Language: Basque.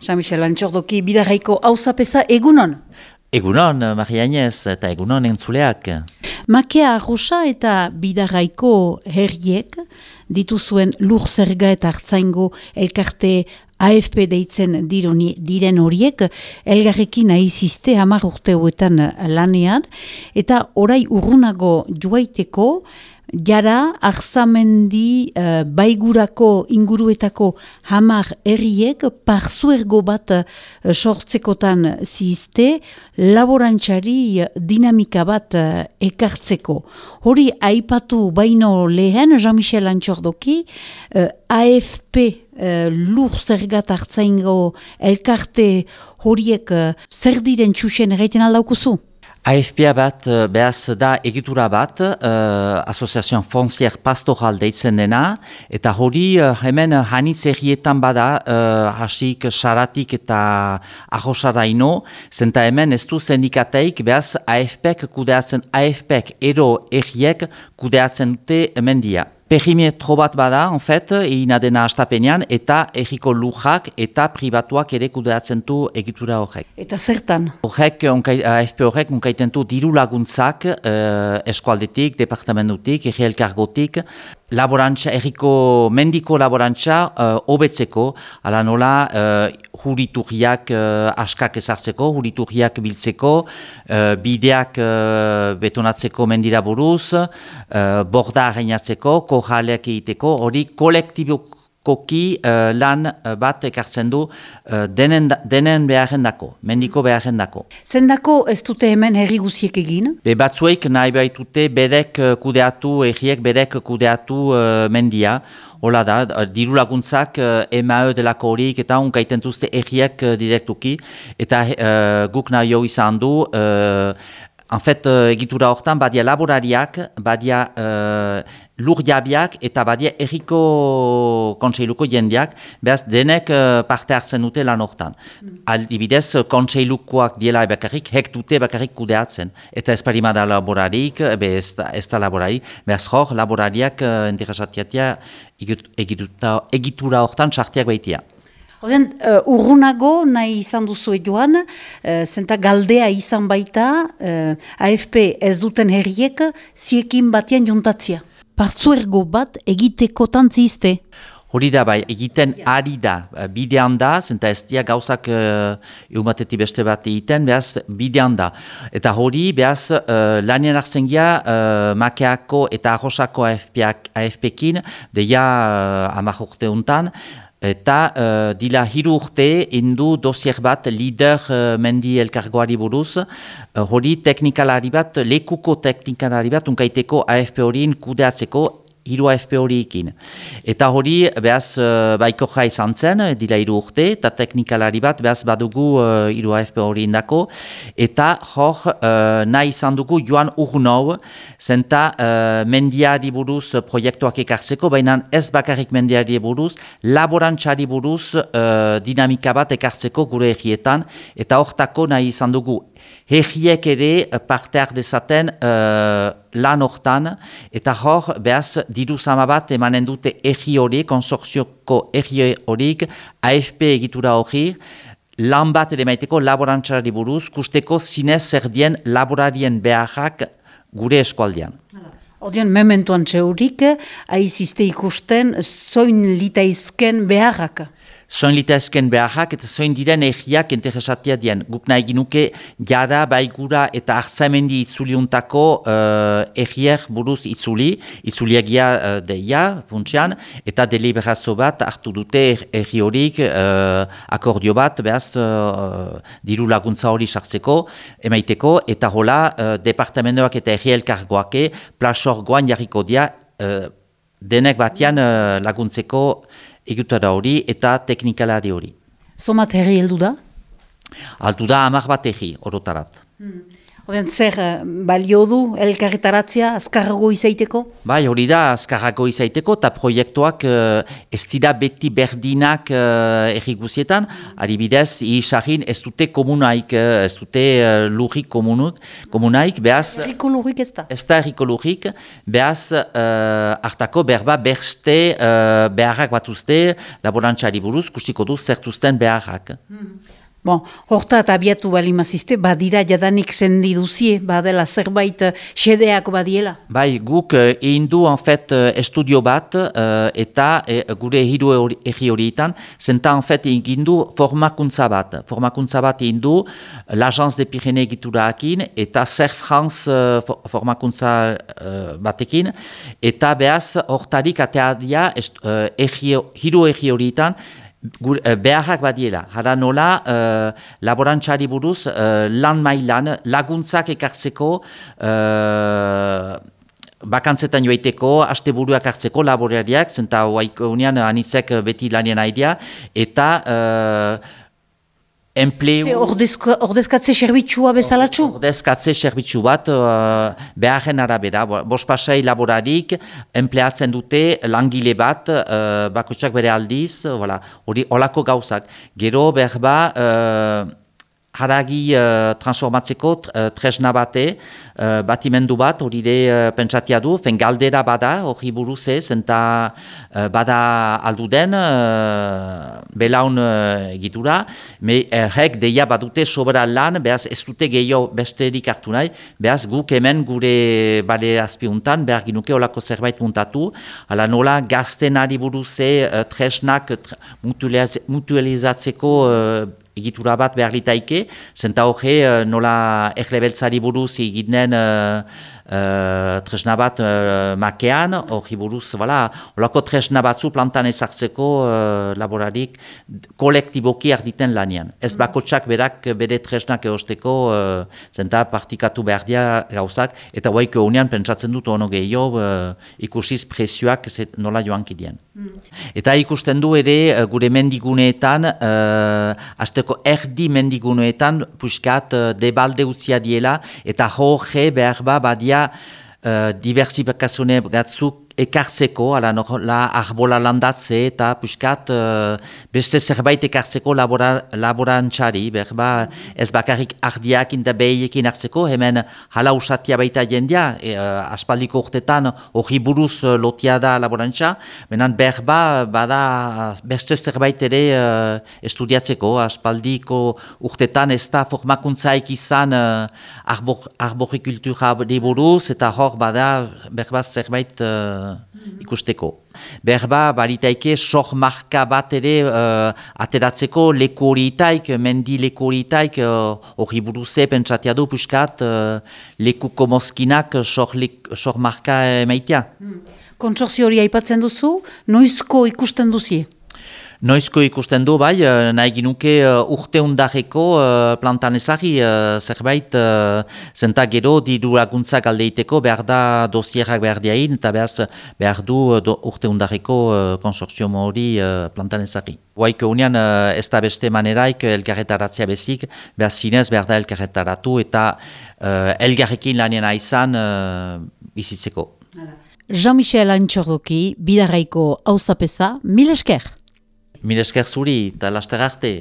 Jean-Michel Antxordoki, bidarraiko hauzapeza egunon? Egunon, Maria Inez, eta egunon entzuleak. Makea arrosa eta bidarraiko herriek dituzuen lur zerga eta hartzaingo elkarte AFP deitzen dironi, diren horiek elgarrekin aiziste hamar urte lanean eta orai urrunago joaiteko Jara, arzamendi uh, baigurako inguruetako hamar erriek parzuergo bat uh, sortzekotan zizte laborantxari dinamika bat uh, ekartzeko. Hori aipatu baino lehen, Jean-Michel Antxordoki, uh, AFP uh, lur zergat hartzaingo elkarte horiek uh, zer diren txusen egiten aldaukuzu? AFPA bat eh, behaz da egitura bat, uh, Asoziazioan Fonsier Pastoral deitzen dena, eta hori uh, hemen hanitz errietan bada, uh, hasik, saratik eta ahosara ino, zenta hemen ez du sendikateik behaz AFPek kudeatzen, AFPek ero erriek kudeatzen dute hemen dia. Perimetro bat bada, en fait, ina dena astapenean, eta erriko lujak eta pribatuak ere kudeatzen du egitura horrek. Eta zertan? Horrek, AFP horrek, unkaiten du diru laguntzak eh, eskualdetik, departamentutik, erri elkargotik, laborantza, erriko mendiko laborantza uh, obetzeko, ala nola uh, huriturriak uh, askak ezartzeko, huriturriak biltzeko, uh, bideak uh, betonatzeko mendira buruz, uh, borda arreinatzeko, kohaleak egiteko, hori kolektibok koki uh, lan uh, bat ekartzen du uh, denen, denen beharren dako, mendiko beharren dako. Zendako ez dute hemen herri guziek egin? Be batzuek nahi baitute berek kudeatu, erriek berek kudeatu uh, mendia. Hola da, diru laguntzak uh, EMAE delako horiek eta unkaiten duzte erriek uh, direktuki. Eta uh, guk nahi izan du, uh, en fait, uh, egitura hortan, badia laborariak, badia lur jabiak eta badia erriko kontseiluko jendeak, behaz denek uh, parte hartzen dute lan hortan. Mm. Aldibidez, kontseilukoak diela bakarrik, hek dute bakarrik kudeatzen. Eta ez parimada laborarik, be ez, ez da laborarik, behaz hor, laborariak uh, interesatiatia egitura hortan sartiak baitia. Horren, uh, urrunago nahi izan duzu joan, uh, zenta galdea izan baita, uh, AFP ez duten herriek, ziekin batian juntatzia partzuergo bat egiteko tantzizte. Hori da bai, egiten ari da, eh, bidean da, zenta ez dia gauzak uh, eumateti beste bat egiten, behaz bidean da. Eta hori, behaz, uh, lanien arzen uh, makeako eta arrosako AFP-kin, deia uh, amak urte untan, Eta uh, dila hiru urte indu dosier bat lider uh, mendi elkargoari buruz, uh, hori teknikalari bat, lekuko teknikalari bat, unkaiteko AFP horien kudeatzeko hiru AFP horiekin. Eta hori, behaz, uh, baiko jai izan zen, dila hiru urte, eta teknikalari bat, behaz, badugu uh, hiru AFP horien dako, eta hor, nahi izan dugu joan urgunau, zenta mendiari buruz proiektuak ekartzeko, baina ez bakarrik mendiari buruz, laborantzari buruz dinamika bat ekartzeko gure egietan, eta hortako nahi izan dugu Herriek ere eh, parte dezaten uh, lan hortan, eta hor, behaz, diru zama bat emanen dute erri hori, konsorzioko erri horiek, AFP egitura hori, lan bat ere maiteko laborantzari buruz, kusteko zinez zerdien laborarien beharrak gure eskualdean. Odian, mementuan txeurik, aizizte ikusten, zoin litaizken beharrak? Zoin litezken beharrak eta zoin diren egiak interesatia dien. Guk nahi ginuke jara baigura eta hartzamendi itzuliuntako uh, egiak buruz itzuli, itzuliagia uh, deia, funtsian, eta deliberazo bat hartu dute egi horik uh, akordio bat, behaz, uh, diru laguntza hori sartzeko, emaiteko, eta hola, uh, departamentoak eta egi elkargoake, plasor goan jarriko dia, uh, denek batian uh, laguntzeko egutara hori eta teknikalari hori. Zomat herri heldu da? Aldu da amak bat egi, orotarat. Hmm. Oden, zer eh, balio du elkarretaratzea azkarrago izaiteko? Bai, hori da, azkarrago izaiteko, eta proiektuak uh, ez dira beti berdinak uh, erriguzietan, adibidez, isahin ez dute komunaik, ez dute uh, lurrik komunaik, behaz... Erriko lurrik ez da? Ez da erriko lurrik, behaz uh, hartako berba berste uh, beharrak batuzte laborantxari buruz, kustiko du zertuzten beharrak. Hmm. Bon, horta eta abiatu bali mazizte, badira jadanik sendi duzie, badela zerbait uh, xedeak badiela? Bai, guk uh, egin en fet, uh, estudio bat, eta gure hiru egi horietan, zenta, en fet, egin formakuntza bat. Formakuntza bat egin l'Agence de Pirene egitura akin, eta Zer France formakuntza batekin, eta behaz, hortarik ateadia, uh, hiru egi horietan, Gur, uh, beharrak badiela, jara nola uh, laborantxari buruz uh, lan mailan laguntzak ekartzeko uh, bakantzetan joaiteko, haste buruak hartzeko laborariak, zenta haiko unian anizek beti lanien aidea, eta enpleu... Ordezkatze serbitxua bezalatxu? Ordezkatze serbitxu bat, uh, beharren arabera, bospasai laborarik, empleatzen dute langile bat, uh, bakotxak bere aldiz, hori uh, olako gauzak. Gero behar ba, uh, haragi uh, transformatzeko uh, tresna bate, uh, batimendu bat, hori de uh, pentsatia du, fen galdera bada, hori buruz ez, enta uh, bada aldu den, uh, belaun uh, egitura, me errek deia badute sobra lan, behaz ez dute gehiago besterik hartu nahi, behaz guk hemen gure bale azpiuntan, behar ginuke olako zerbait muntatu, ala nola gaztenari buruze uh, tresnak mutualizatzeko uh, egitura bat behar litaike, zenta hoge uh, nola erlebeltzari buruz egiten uh, uh, tresna bat uh, makean, hori buruz, voilà, holako tresna batzu plantan ezartzeko uh, laborarik kolektiboki arditen lanian. Ez mm. bakotsak berak bere tresnak eosteko, uh, zenta partikatu behar dia gauzak, eta guaiko unian pentsatzen dut ono gehiago uh, ikusiz presioak nola joan kidien. Mm. Eta ikusten du ere gure mendiguneetan, uh, azteko erdi mendiguneetan, puskat uh, debalde utzia diela, eta hoge behar ba badia uh, diversifikazune batzuk ekartzeko, ala la arbola landatze eta puskat uh, beste zerbait ekartzeko labora, laborantxari, berba ez bakarrik ardiak inda behiekin hartzeko, hemen hala usatia baita jendia, e, uh, aspaldiko urtetan hori buruz uh, lotia da laborantxa, menan berba bada beste zerbait ere estudiatzeko, aspaldiko urtetan ez da formakuntzaik izan uh, arbor, arborikultura buruz, eta hor bada berba zerbait uh, ikusteko. Berba, baritaike, sok marka bat ere uh, ateratzeko leku horietaik, mendi leku horietaik, uh, hori buruze pentsatia du puskat, uh, leku komozkinak sok marka emaitia. Hmm. Kontsorzio hori aipatzen duzu, noizko ikusten duzie? Noizko ikusten du, bai, eh, nahi ginuke uh, urte undareko uh, plantan ezari zerbait uh, zenta gero diru laguntzak aldeiteko behar da dosierak behar diain eta behaz behar du uh, urte undareko uh, konsortzio hori plantan ezari. Guaiko unian uh, ez da beste maneraik elgarretaratzea bezik, behar zinez behar da elgarretaratu eta uh, elgarrekin lanien aizan uh. Jean-Michel Antxordoki, bidarraiko hauzapesa, mil esker! Mil esker zuri, eta laster arte.